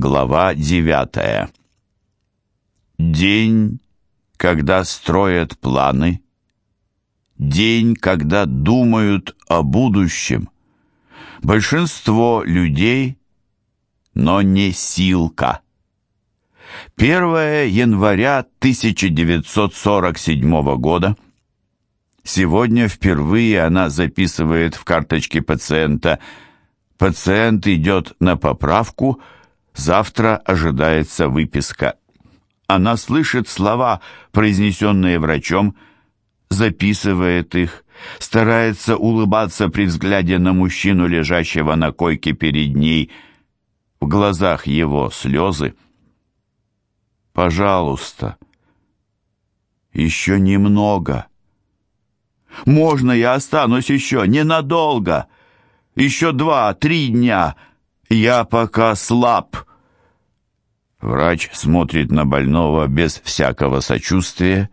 Глава девятая. День, когда строят планы. День, когда думают о будущем. Большинство людей, но не Силка. 1 января 1947 года. Сегодня впервые она записывает в карточке пациента «Пациент идет на поправку», Завтра ожидается выписка. Она слышит слова, произнесенные врачом, записывает их, старается улыбаться при взгляде на мужчину, лежащего на койке перед ней. В глазах его слезы. «Пожалуйста, еще немного. Можно я останусь еще ненадолго? Еще два-три дня. Я пока слаб». Врач смотрит на больного без всякого сочувствия,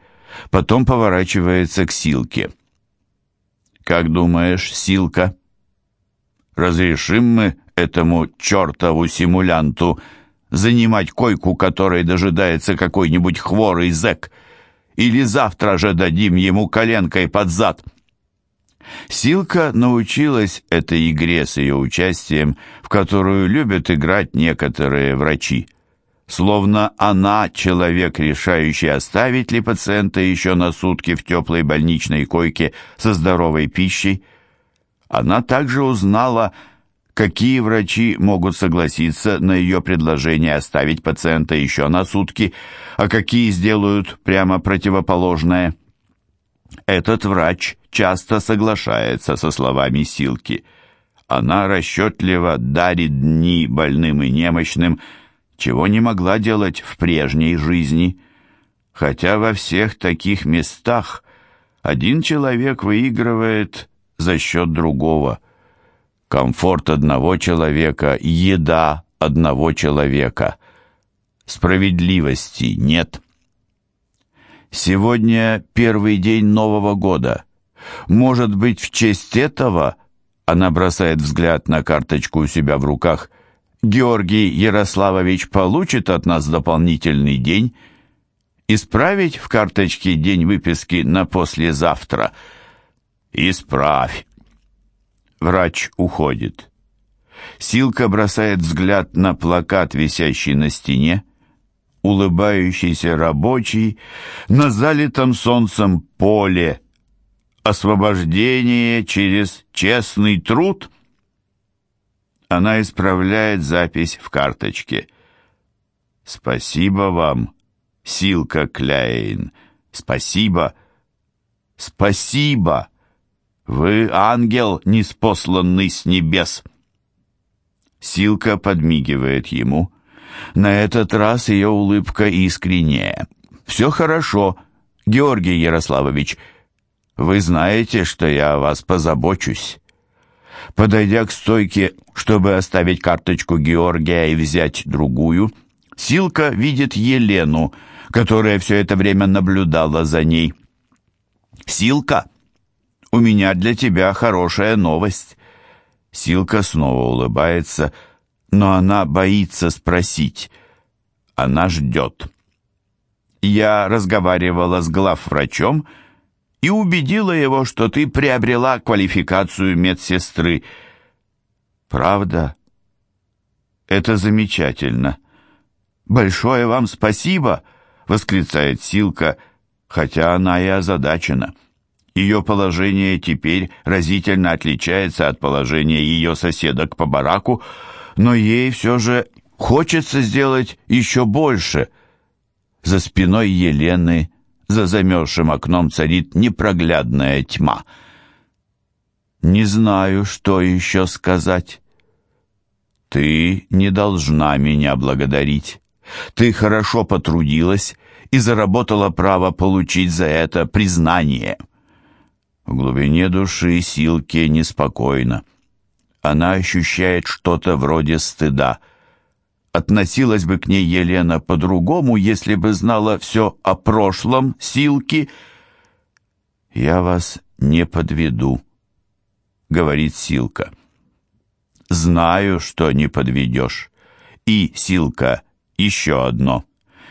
потом поворачивается к Силке. «Как думаешь, Силка, разрешим мы этому чертову симулянту занимать койку, которой дожидается какой-нибудь хворый зэк, или завтра же дадим ему коленкой под зад?» Силка научилась этой игре с ее участием, в которую любят играть некоторые врачи словно она человек, решающий, оставить ли пациента еще на сутки в теплой больничной койке со здоровой пищей. Она также узнала, какие врачи могут согласиться на ее предложение оставить пациента еще на сутки, а какие сделают прямо противоположное. Этот врач часто соглашается со словами Силки. Она расчетливо дарит дни больным и немощным, чего не могла делать в прежней жизни, хотя во всех таких местах один человек выигрывает за счет другого. Комфорт одного человека, еда одного человека. Справедливости нет. Сегодня первый день Нового года. Может быть, в честь этого она бросает взгляд на карточку у себя в руках – Георгий Ярославович получит от нас дополнительный день. Исправить в карточке день выписки на послезавтра. Исправь. Врач уходит. Силка бросает взгляд на плакат, висящий на стене. Улыбающийся рабочий на залитом солнцем поле. Освобождение через честный труд — она исправляет запись в карточке. «Спасибо вам, Силка Кляйн. Спасибо. Спасибо. Вы ангел, неспосланный с небес». Силка подмигивает ему. На этот раз ее улыбка искренняя. «Все хорошо, Георгий Ярославович. Вы знаете, что я о вас позабочусь». Подойдя к стойке, чтобы оставить карточку Георгия и взять другую, Силка видит Елену, которая все это время наблюдала за ней. «Силка, у меня для тебя хорошая новость». Силка снова улыбается, но она боится спросить. Она ждет. Я разговаривала с главврачом, и убедила его, что ты приобрела квалификацию медсестры. Правда? Это замечательно. Большое вам спасибо, восклицает Силка, хотя она и озадачена. Ее положение теперь разительно отличается от положения ее соседок по бараку, но ей все же хочется сделать еще больше. За спиной Елены за замерзшим окном царит непроглядная тьма. Не знаю, что еще сказать. Ты не должна меня благодарить. Ты хорошо потрудилась и заработала право получить за это признание. В глубине души Силке неспокойно. Она ощущает что-то вроде стыда — Относилась бы к ней Елена по-другому, если бы знала все о прошлом Силки. «Я вас не подведу», — говорит Силка. «Знаю, что не подведешь, И Силка еще одно.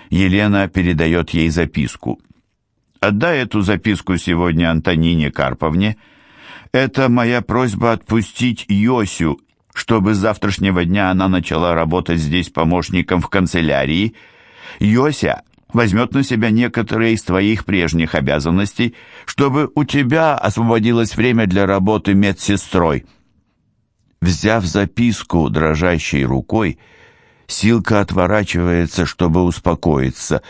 Елена передает ей записку. «Отдай эту записку сегодня Антонине Карповне. Это моя просьба отпустить Йосю, чтобы с завтрашнего дня она начала работать здесь помощником в канцелярии. Йося возьмет на себя некоторые из твоих прежних обязанностей, чтобы у тебя освободилось время для работы медсестрой». Взяв записку дрожащей рукой, Силка отворачивается, чтобы успокоиться.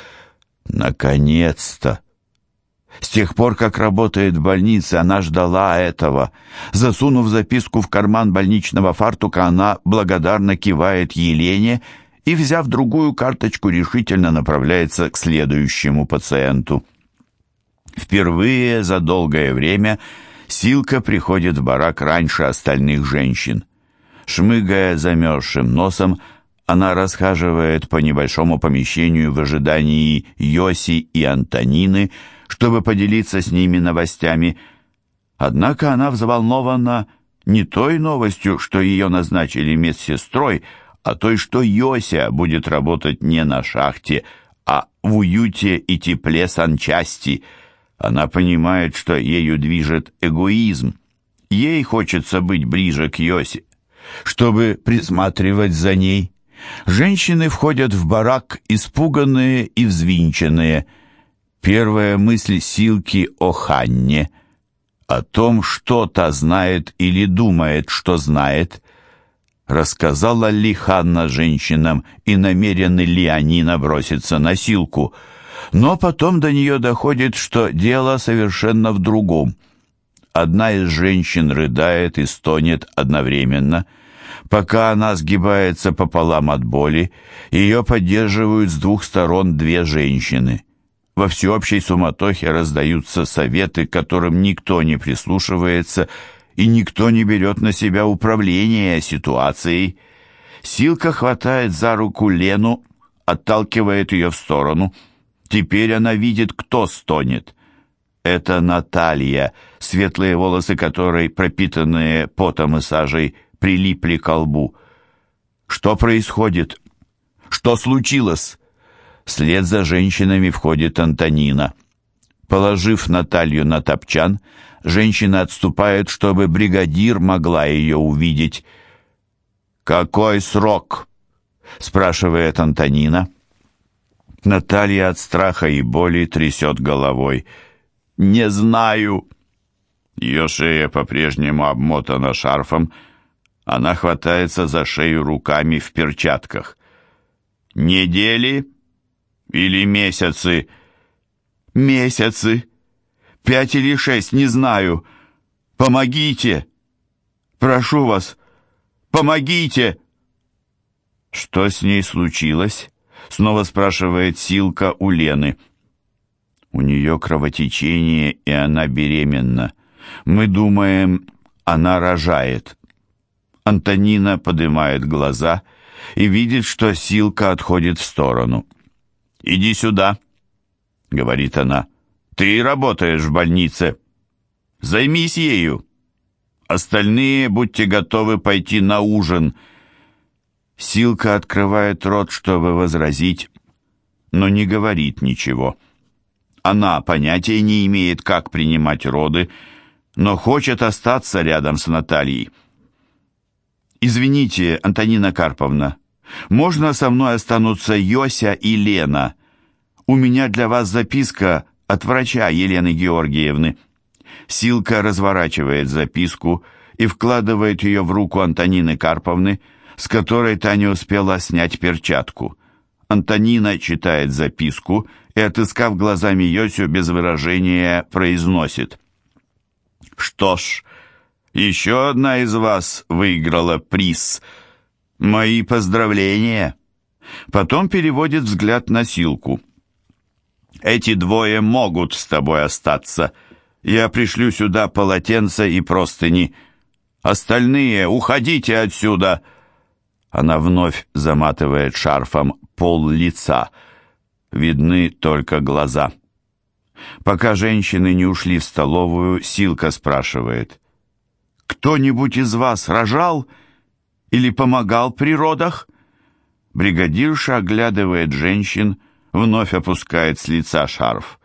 Наконец-то! С тех пор, как работает в больнице, она ждала этого. Засунув записку в карман больничного фартука, она благодарно кивает Елене и, взяв другую карточку, решительно направляется к следующему пациенту. Впервые за долгое время Силка приходит в барак раньше остальных женщин. Шмыгая замерзшим носом, она расхаживает по небольшому помещению в ожидании Йоси и Антонины, чтобы поделиться с ними новостями. Однако она взволнована не той новостью, что ее назначили медсестрой, а той, что Йося будет работать не на шахте, а в уюте и тепле санчасти. Она понимает, что ею движет эгоизм. Ей хочется быть ближе к Йосе, чтобы присматривать за ней. Женщины входят в барак, испуганные и взвинченные. Первая мысль Силки о Ханне, о том, что та знает или думает, что знает. Рассказала ли Ханна женщинам и намерены ли они наброситься на Силку? Но потом до нее доходит, что дело совершенно в другом. Одна из женщин рыдает и стонет одновременно – Пока она сгибается пополам от боли, ее поддерживают с двух сторон две женщины. Во всеобщей суматохе раздаются советы, к которым никто не прислушивается, и никто не берет на себя управление ситуацией. Силка хватает за руку Лену, отталкивает ее в сторону. Теперь она видит, кто стонет. Это Наталья, светлые волосы которой, пропитанные потом и сажей, прилипли к лбу. «Что происходит? Что случилось?» Вслед за женщинами входит Антонина. Положив Наталью на топчан, женщина отступает, чтобы бригадир могла ее увидеть. «Какой срок?» — спрашивает Антонина. Наталья от страха и боли трясет головой. «Не знаю». Ее шея по-прежнему обмотана шарфом, она хватается за шею руками в перчатках. «Недели или месяцы?» «Месяцы. Пять или шесть, не знаю. Помогите! Прошу вас, помогите!» «Что с ней случилось?» — снова спрашивает Силка у Лены. «У нее кровотечение, и она беременна. Мы думаем, она рожает». Антонина поднимает глаза и видит, что Силка отходит в сторону. «Иди сюда», — говорит она. «Ты работаешь в больнице. Займись ею. Остальные будьте готовы пойти на ужин». Силка открывает рот, чтобы возразить, но не говорит ничего. Она понятия не имеет, как принимать роды, но хочет остаться рядом с Натальей. «Извините, Антонина Карповна, можно со мной останутся Йося и Лена? У меня для вас записка от врача Елены Георгиевны». Силка разворачивает записку и вкладывает ее в руку Антонины Карповны, с которой та не успела снять перчатку. Антонина читает записку и, отыскав глазами Йосю, без выражения произносит. «Что ж, еще одна из вас выиграла приз. Мои поздравления. Потом переводит взгляд на Силку. Эти двое могут с тобой остаться. Я пришлю сюда полотенца и простыни. Остальные уходите отсюда. Она вновь заматывает шарфом пол лица. Видны только глаза. Пока женщины не ушли в столовую, Силка спрашивает. Кто-нибудь из вас рожал или помогал при родах? Бригадирша оглядывает женщин, вновь опускает с лица шарф.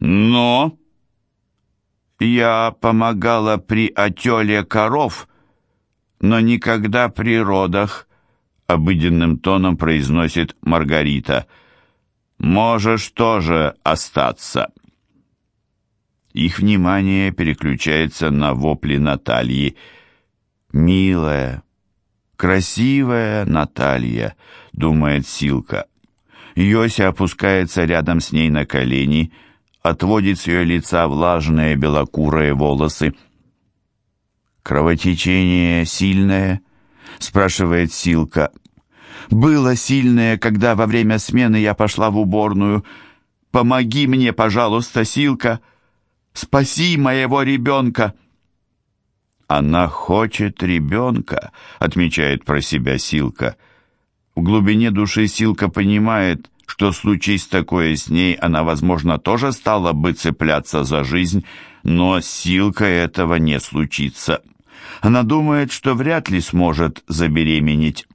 «Но...» «Я помогала при отеле коров, но никогда при родах», — обыденным тоном произносит Маргарита. «Можешь тоже остаться». Их внимание переключается на вопли Натальи. «Милая, красивая Наталья», — думает Силка. Йося опускается рядом с ней на колени, отводит с ее лица влажные белокурые волосы. «Кровотечение сильное?» — спрашивает Силка. «Было сильное, когда во время смены я пошла в уборную. Помоги мне, пожалуйста, Силка!» Спаси моего ребенка!» «Она хочет ребенка», — отмечает про себя Силка. В глубине души Силка понимает, что случись такое с ней, она, возможно, тоже стала бы цепляться за жизнь, но Силка этого не случится. Она думает, что вряд ли сможет забеременеть.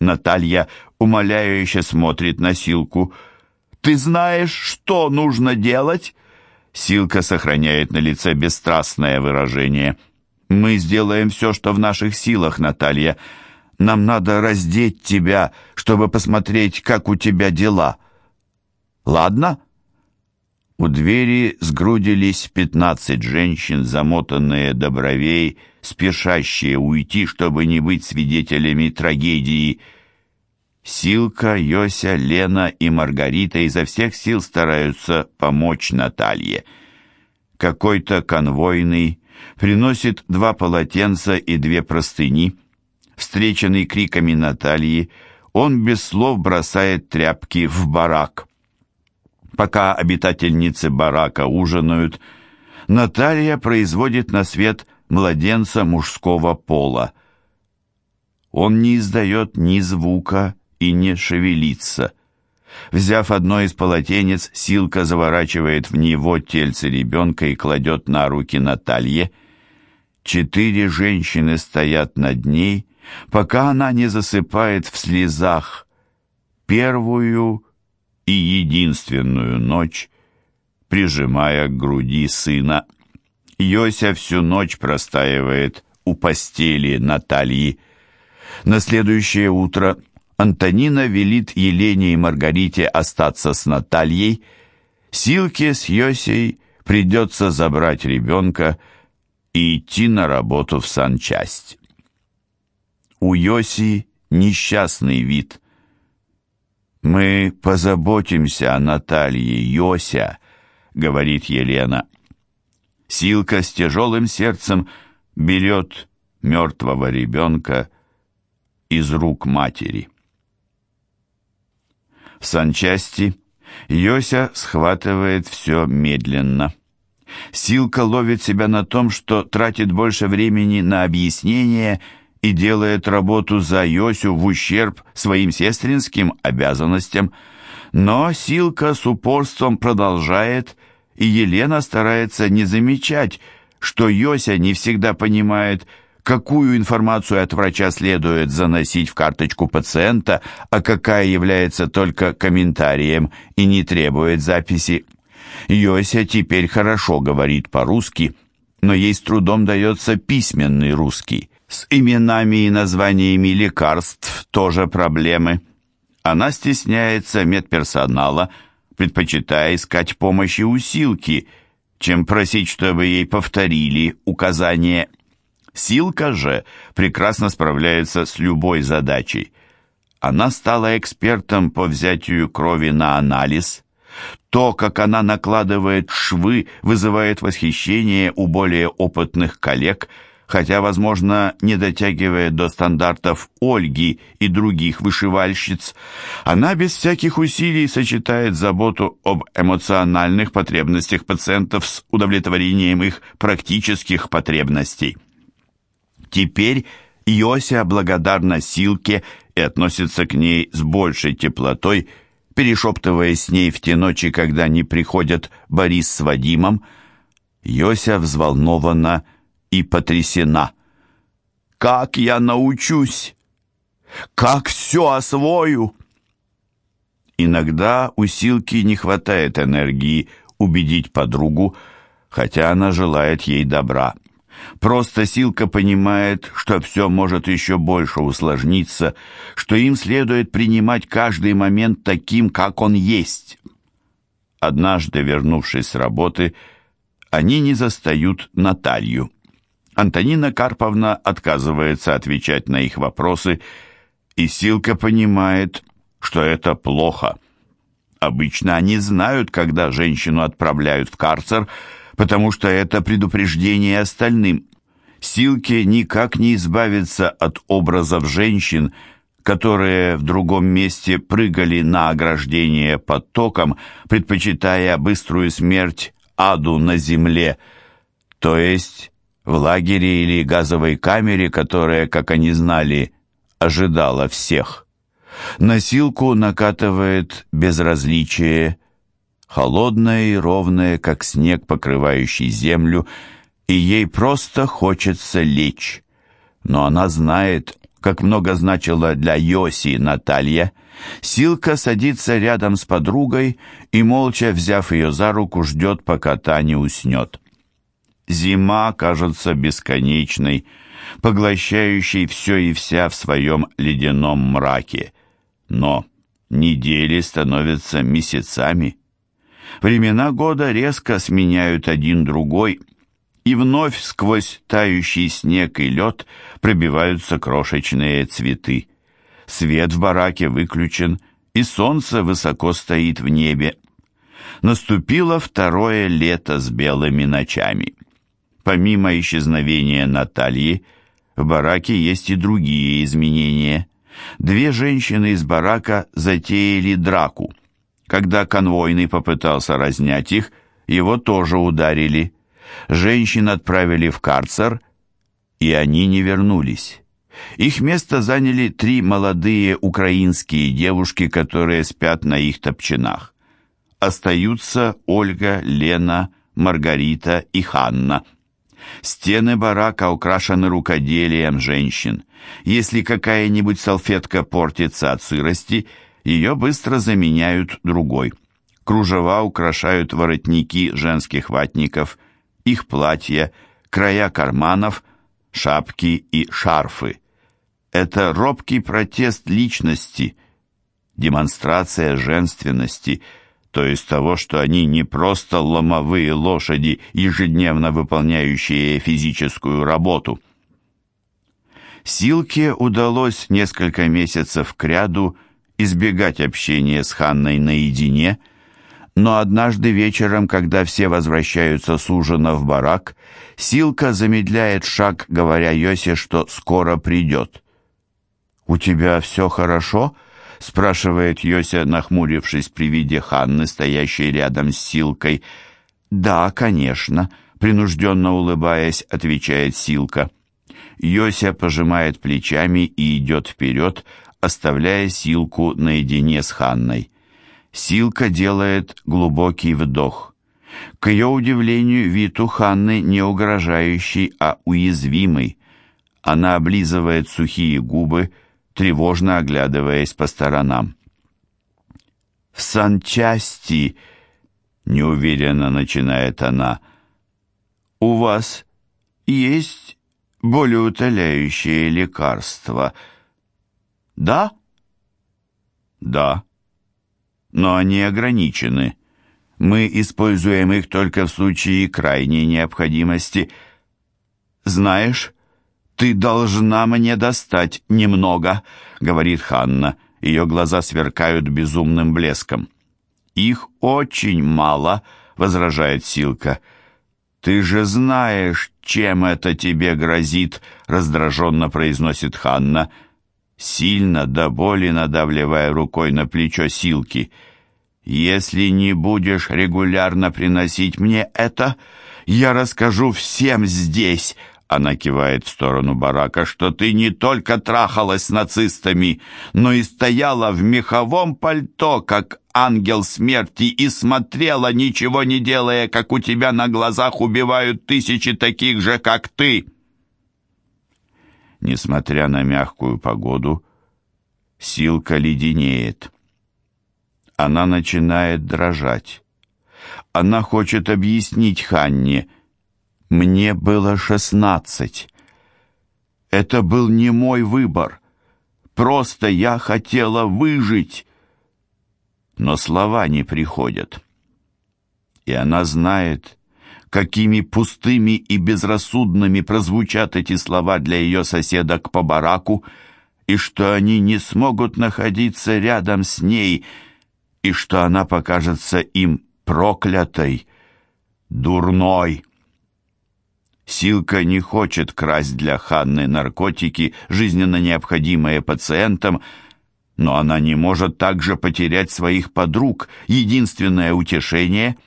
Наталья умоляюще смотрит на Силку. «Ты знаешь, что нужно делать?» Силка сохраняет на лице бесстрастное выражение. «Мы сделаем все, что в наших силах, Наталья. Нам надо раздеть тебя, чтобы посмотреть, как у тебя дела. Ладно?» У двери сгрудились пятнадцать женщин, замотанные до бровей, спешащие уйти, чтобы не быть свидетелями трагедии – Силка, Йося, Лена и Маргарита изо всех сил стараются помочь Наталье. Какой-то конвойный приносит два полотенца и две простыни. Встреченный криками Натальи, он без слов бросает тряпки в барак. Пока обитательницы барака ужинают, Наталья производит на свет младенца мужского пола. Он не издает ни звука, и не шевелится. Взяв одно из полотенец, Силка заворачивает в него тельце ребенка и кладет на руки Наталье. Четыре женщины стоят над ней, пока она не засыпает в слезах. Первую и единственную ночь, прижимая к груди сына. Йося всю ночь простаивает у постели Натальи. На следующее утро Антонина велит Елене и Маргарите остаться с Натальей, Силке с Йосей придется забрать ребенка и идти на работу в санчасть. У Йоси несчастный вид. «Мы позаботимся о Наталье, Йося», — говорит Елена. Силка с тяжелым сердцем берет мертвого ребенка из рук матери. В санчасти Йося схватывает все медленно. Силка ловит себя на том, что тратит больше времени на объяснение и делает работу за Йосю в ущерб своим сестринским обязанностям. Но Силка с упорством продолжает, и Елена старается не замечать, что Йося не всегда понимает, какую информацию от врача следует заносить в карточку пациента, а какая является только комментарием и не требует записи. Йося теперь хорошо говорит по-русски, но ей с трудом дается письменный русский. С именами и названиями лекарств тоже проблемы. Она стесняется медперсонала, предпочитая искать помощи у Силки, чем просить, чтобы ей повторили указания Силка же прекрасно справляется с любой задачей. Она стала экспертом по взятию крови на анализ. То, как она накладывает швы, вызывает восхищение у более опытных коллег, хотя, возможно, не дотягивает до стандартов Ольги и других вышивальщиц. Она без всяких усилий сочетает заботу об эмоциональных потребностях пациентов с удовлетворением их практических потребностей. Теперь Йося благодарна Силке и относится к ней с большей теплотой, перешептываясь с ней в те ночи, когда не приходят Борис с Вадимом. Йося взволнована и потрясена. «Как я научусь? Как все освою!» Иногда у Силки не хватает энергии убедить подругу, хотя она желает ей добра. Просто Силка понимает, что все может еще больше усложниться, что им следует принимать каждый момент таким, как он есть. Однажды, вернувшись с работы, они не застают Наталью. Антонина Карповна отказывается отвечать на их вопросы, и Силка понимает, что это плохо. Обычно они знают, когда женщину отправляют в карцер, потому что это предупреждение остальным. Силке никак не избавиться от образов женщин, которые в другом месте прыгали на ограждение под током, предпочитая быструю смерть аду на земле, то есть в лагере или газовой камере, которая, как они знали, ожидала всех. Носилку накатывает безразличие, холодное и ровное, как снег, покрывающий землю, и ей просто хочется лечь. Но она знает, как много значила для Йоси Наталья. Силка садится рядом с подругой и, молча взяв ее за руку, ждет, пока та не уснет. Зима кажется бесконечной, поглощающей все и вся в своем ледяном мраке. Но недели становятся месяцами. Времена года резко сменяют один другой, и вновь сквозь тающий снег и лед пробиваются крошечные цветы. Свет в бараке выключен, и солнце высоко стоит в небе. Наступило второе лето с белыми ночами. Помимо исчезновения Натальи, в бараке есть и другие изменения. Две женщины из барака затеяли драку. Когда конвойный попытался разнять их, его тоже ударили. Женщин отправили в карцер, и они не вернулись. Их место заняли три молодые украинские девушки, которые спят на их топчинах. Остаются Ольга, Лена, Маргарита и Ханна – Стены барака украшены рукоделием женщин. Если какая-нибудь салфетка портится от сырости, ее быстро заменяют другой. Кружева украшают воротники женских ватников, их платья, края карманов, шапки и шарфы. Это робкий протест личности, демонстрация женственности – то есть того, что они не просто ломовые лошади, ежедневно выполняющие физическую работу. Силке удалось несколько месяцев кряду избегать общения с Ханной наедине, но однажды вечером, когда все возвращаются с ужина в барак, Силка замедляет шаг, говоря Йосе, что скоро придет. «У тебя все хорошо?» спрашивает Йося, нахмурившись при виде Ханны, стоящей рядом с Силкой. «Да, конечно», — принужденно улыбаясь, отвечает Силка. Йося пожимает плечами и идет вперед, оставляя Силку наедине с Ханной. Силка делает глубокий вдох. К ее удивлению, вид у Ханны не угрожающий, а уязвимый. Она облизывает сухие губы, тревожно оглядываясь по сторонам. «В санчасти», — неуверенно начинает она, — «у вас есть болеутоляющее лекарство?» «Да?» «Да. Но они ограничены. Мы используем их только в случае крайней необходимости. Знаешь, «Ты должна мне достать немного», — говорит Ханна. Ее глаза сверкают безумным блеском. «Их очень мало», — возражает Силка. «Ты же знаешь, чем это тебе грозит», — раздраженно произносит Ханна, сильно до боли надавливая рукой на плечо Силки. «Если не будешь регулярно приносить мне это, я расскажу всем здесь», она кивает в сторону барака, что ты не только трахалась с нацистами, но и стояла в меховом пальто, как ангел смерти, и смотрела, ничего не делая, как у тебя на глазах убивают тысячи таких же, как ты. Несмотря на мягкую погоду, Силка леденеет. Она начинает дрожать. Она хочет объяснить Ханне. «Мне было шестнадцать. Это был не мой выбор. Просто я хотела выжить». Но слова не приходят. И она знает, какими пустыми и безрассудными прозвучат эти слова для ее соседок по бараку, и что они не смогут находиться рядом с ней, и что она покажется им проклятой, дурной. Силка не хочет красть для Ханны наркотики, жизненно необходимые пациентам, но она не может также потерять своих подруг, единственное утешение —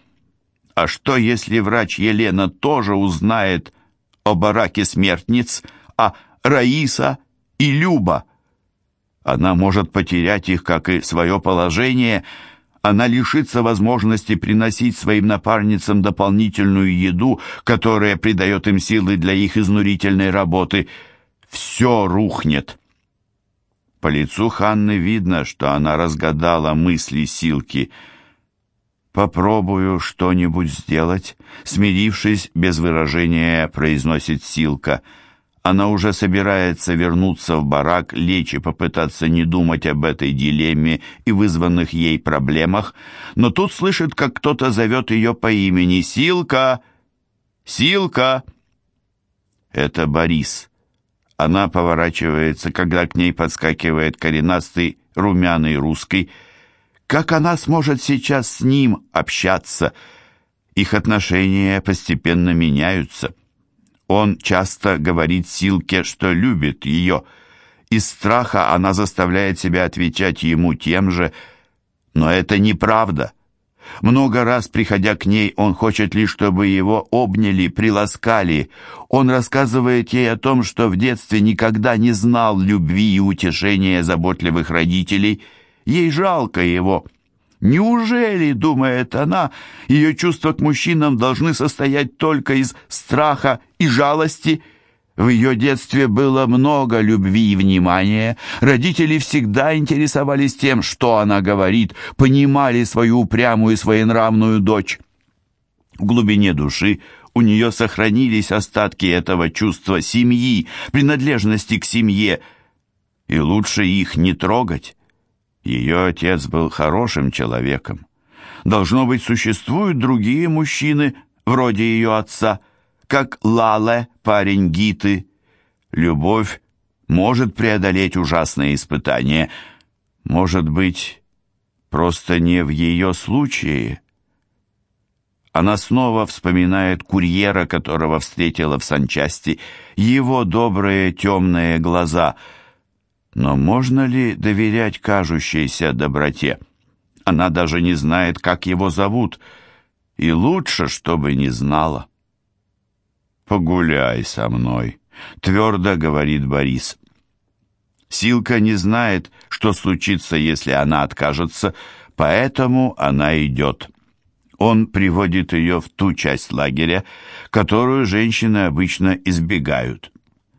а что, если врач Елена тоже узнает о бараке смертниц, а Раиса и Люба? Она может потерять их, как и свое положение. Она лишится возможности приносить своим напарницам дополнительную еду, которая придает им силы для их изнурительной работы. Все рухнет. По лицу Ханны видно, что она разгадала мысли Силки — «Попробую что-нибудь сделать», — смирившись, без выражения произносит Силка. Она уже собирается вернуться в барак, лечь и попытаться не думать об этой дилемме и вызванных ей проблемах, но тут слышит, как кто-то зовет ее по имени «Силка! Силка!» Это Борис. Она поворачивается, когда к ней подскакивает коренастый румяный русский — как она сможет сейчас с ним общаться? Их отношения постепенно меняются. Он часто говорит Силке, что любит ее. Из страха она заставляет себя отвечать ему тем же, но это неправда. Много раз, приходя к ней, он хочет лишь, чтобы его обняли, приласкали. Он рассказывает ей о том, что в детстве никогда не знал любви и утешения заботливых родителей – Ей жалко его. Неужели, думает она, ее чувства к мужчинам должны состоять только из страха и жалости? В ее детстве было много любви и внимания. Родители всегда интересовались тем, что она говорит, понимали свою упрямую и своенравную дочь. В глубине души у нее сохранились остатки этого чувства семьи, принадлежности к семье, и лучше их не трогать. Ее отец был хорошим человеком. Должно быть, существуют другие мужчины, вроде ее отца, как Лале, парень Гиты. Любовь может преодолеть ужасные испытания. Может быть, просто не в ее случае. Она снова вспоминает курьера, которого встретила в санчасти, его добрые темные глаза — но можно ли доверять кажущейся доброте? Она даже не знает, как его зовут, и лучше, чтобы не знала. «Погуляй со мной», — твердо говорит Борис. Силка не знает, что случится, если она откажется, поэтому она идет. Он приводит ее в ту часть лагеря, которую женщины обычно избегают.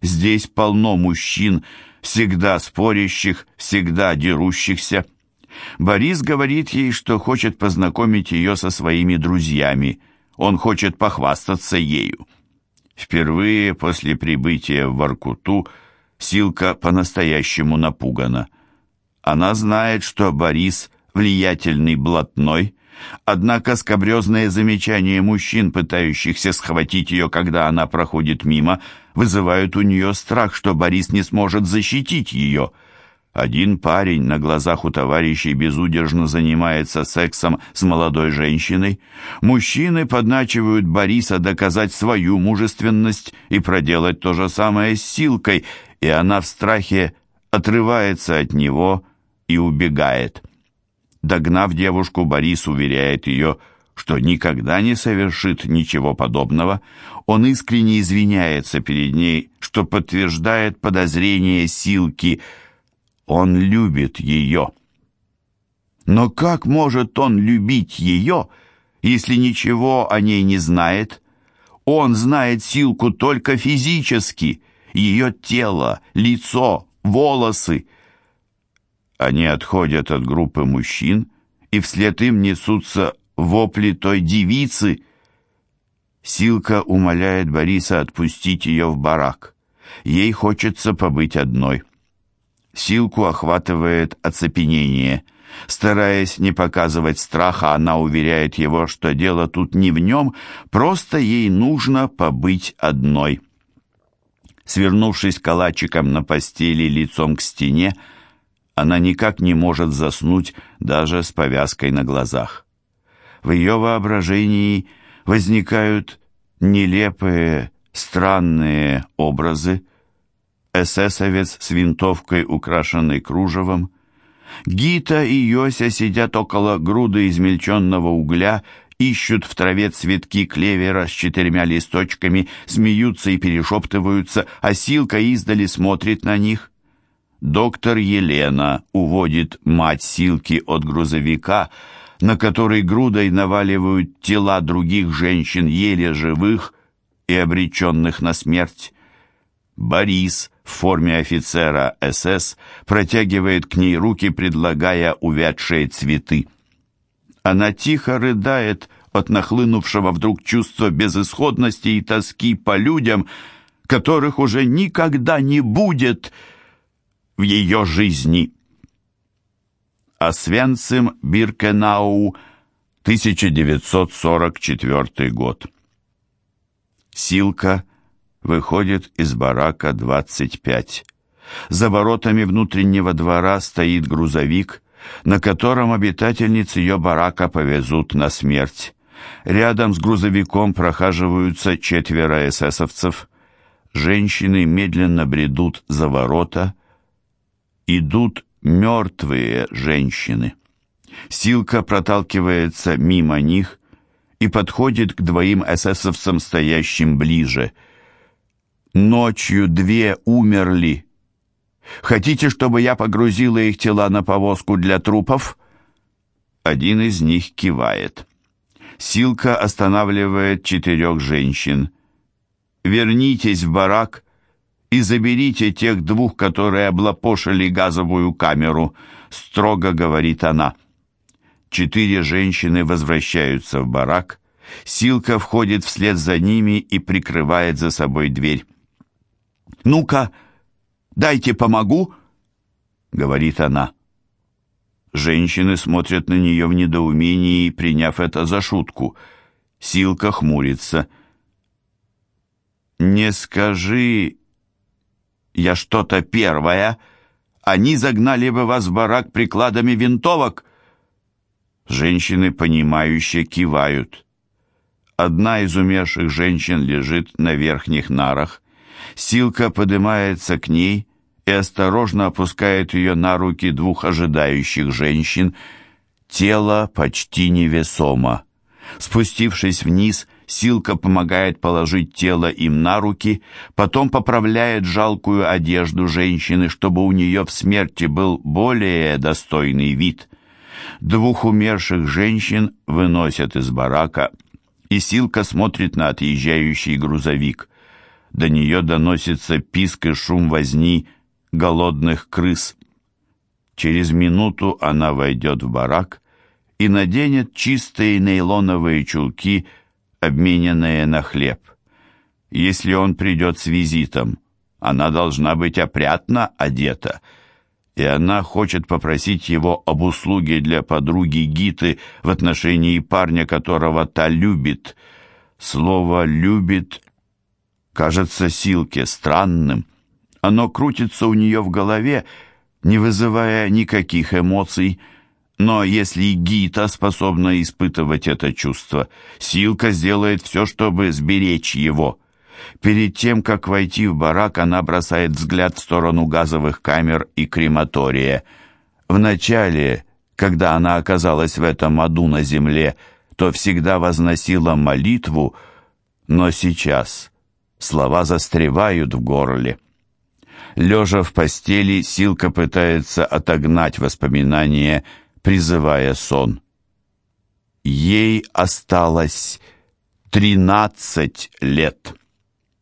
Здесь полно мужчин, всегда спорящих, всегда дерущихся. Борис говорит ей, что хочет познакомить ее со своими друзьями. Он хочет похвастаться ею. Впервые после прибытия в Воркуту Силка по-настоящему напугана. Она знает, что Борис влиятельный блатной, Однако скобрезные замечания мужчин, пытающихся схватить ее, когда она проходит мимо, вызывают у нее страх, что Борис не сможет защитить ее. Один парень на глазах у товарищей безудержно занимается сексом с молодой женщиной. Мужчины подначивают Бориса доказать свою мужественность и проделать то же самое с Силкой, и она в страхе отрывается от него и убегает. Догнав девушку, Борис уверяет ее, что никогда не совершит ничего подобного. Он искренне извиняется перед ней, что подтверждает подозрение Силки. Он любит ее. Но как может он любить ее, если ничего о ней не знает? Он знает Силку только физически, ее тело, лицо, волосы. Они отходят от группы мужчин, и вслед им несутся вопли той девицы. Силка умоляет Бориса отпустить ее в барак. Ей хочется побыть одной. Силку охватывает оцепенение. Стараясь не показывать страха, она уверяет его, что дело тут не в нем, просто ей нужно побыть одной. Свернувшись калачиком на постели лицом к стене, она никак не может заснуть даже с повязкой на глазах. В ее воображении возникают нелепые, странные образы. Эсэсовец с винтовкой, украшенной кружевом. Гита и Йося сидят около груды измельченного угля, ищут в траве цветки клевера с четырьмя листочками, смеются и перешептываются, а Силка издали смотрит на них. Доктор Елена уводит мать Силки от грузовика, на который грудой наваливают тела других женщин, еле живых и обреченных на смерть. Борис в форме офицера СС протягивает к ней руки, предлагая увядшие цветы. Она тихо рыдает от нахлынувшего вдруг чувства безысходности и тоски по людям, которых уже никогда не будет в ее жизни. Освенцим Биркенау, 1944 год. Силка выходит из барака 25. За воротами внутреннего двора стоит грузовик, на котором обитательниц ее барака повезут на смерть. Рядом с грузовиком прохаживаются четверо эсэсовцев. Женщины медленно бредут за ворота. Идут мертвые женщины. Силка проталкивается мимо них и подходит к двоим эсэсовцам, стоящим ближе. Ночью две умерли. Хотите, чтобы я погрузила их тела на повозку для трупов? Один из них кивает. Силка останавливает четырех женщин. Вернитесь в барак и заберите тех двух, которые облапошили газовую камеру, строго говорит она. Четыре женщины возвращаются в барак. Силка входит вслед за ними и прикрывает за собой дверь. «Ну-ка, дайте помогу», — говорит она. Женщины смотрят на нее в недоумении, приняв это за шутку. Силка хмурится. «Не скажи, я что-то первая. Они загнали бы вас в барак прикладами винтовок». Женщины, понимающе кивают. Одна из умерших женщин лежит на верхних нарах. Силка поднимается к ней и осторожно опускает ее на руки двух ожидающих женщин. Тело почти невесомо. Спустившись вниз, Силка помогает положить тело им на руки, потом поправляет жалкую одежду женщины, чтобы у нее в смерти был более достойный вид. Двух умерших женщин выносят из барака, и Силка смотрит на отъезжающий грузовик. До нее доносится писк и шум возни голодных крыс. Через минуту она войдет в барак и наденет чистые нейлоновые чулки, обмененные на хлеб. Если он придет с визитом, она должна быть опрятно одета — и она хочет попросить его об услуге для подруги Гиты в отношении парня, которого та любит. Слово «любит» кажется Силке странным. Оно крутится у нее в голове, не вызывая никаких эмоций, но если Гита способна испытывать это чувство, Силка сделает все, чтобы сберечь его. Перед тем, как войти в барак, она бросает взгляд в сторону газовых камер и крематория. Вначале, когда она оказалась в этом аду на земле, то всегда возносила молитву, но сейчас слова застревают в горле. Лежа в постели, Силка пытается отогнать воспоминания, призывая сон. Ей осталось тринадцать лет.